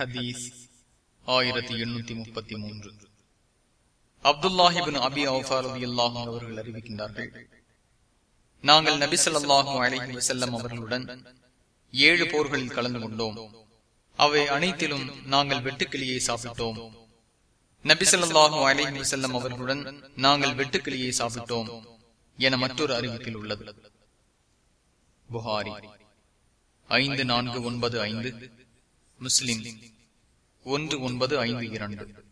ஹதீஸ் ஆயிரத்தி எண்ணூத்தி முப்பத்தி மூன்று. அப்துல்லாஹிபின் அபி அவுஃபாரதி அல்லாஹும் அவர்கள் அறிவிக்கின்றார்கள். நாங்கள் நபிசல்லாஹும் அலஹி வசல்லம் அவர்களுடன் ஏழு போர்களில் கலந்து கொண்டோம். அவை அனைத்திலும் நாங்கள் வெட்டுக்கிளியை சாப்பிட்டோம். நபிசல்லாஹும் அலஹி வசல்லம் அவர்களுடன் நாங்கள் வெட்டுக்கிளியை சாப்பிட்டோம் என மற்றொரு அறிவிப்பில் உள்ளது. புகாரி ஐந்து நான்கு ஒன்பது ஐந்து. முஸ்லிம். ஒன்று ஒன்பது ஐந்து இரண்டு.